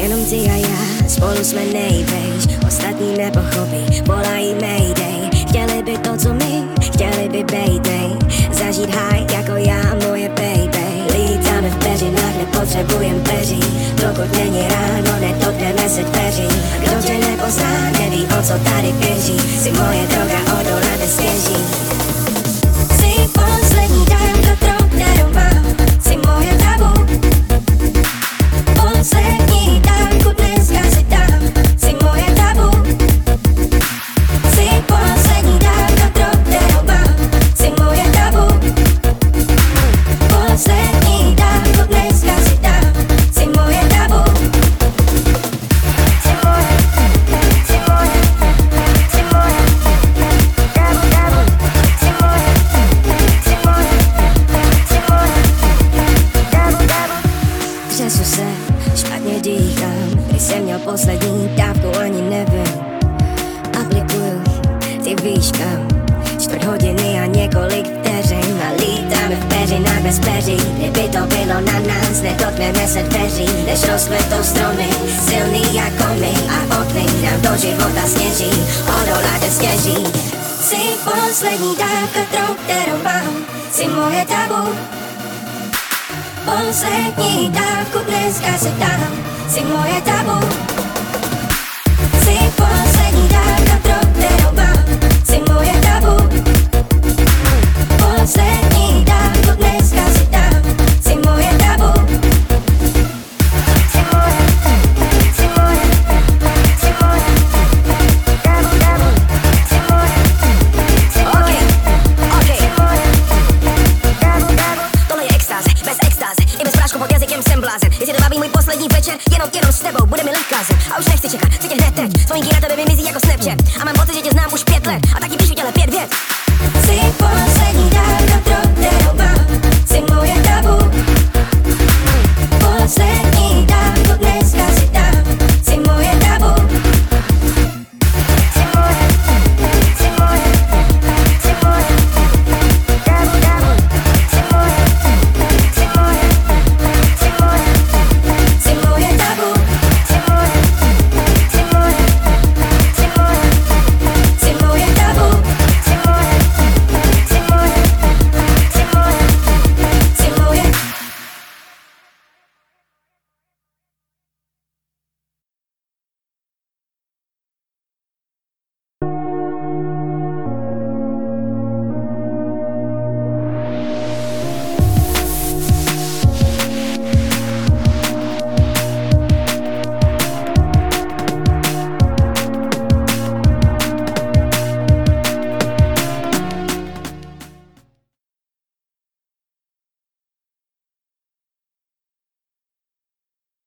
Ty a já spolu jsme nejvejš. Ostatní nepochopí, volají Mayday. Chtěli by to, co my, chtěli by bejtej Zažít high jako já moje baby. Lítáme v peřinách, nepotřebujem peří Dokud není ráno, nedotkneme se dveří. Kdo tě nepozná, neví o co tady běží. Si moje droga odolá bez poslední dávku, ani nevím. Aplikuju, ty víš kam. Čtvrt hodiny a několik vteřin. A lítáme v peřinách bez peří Kdyby to bylo na nás, nedotkneme se dveří. Než rozkvetou stromy, silný jako my. A okny nám do života sněží. Odoláte sněží Jsi poslední dávka, kterou, kterou mám. Jsi moje tabu. Poslední dávku dneska si dám Jsi moje tabu poslední večer Jenom, jenom s tebou, bude mi lehká zem A už nechci čekat, chci tě hned teď? Spojinky na tebe vymizí jako Snapchat. A mám pocit, že tě znám už pět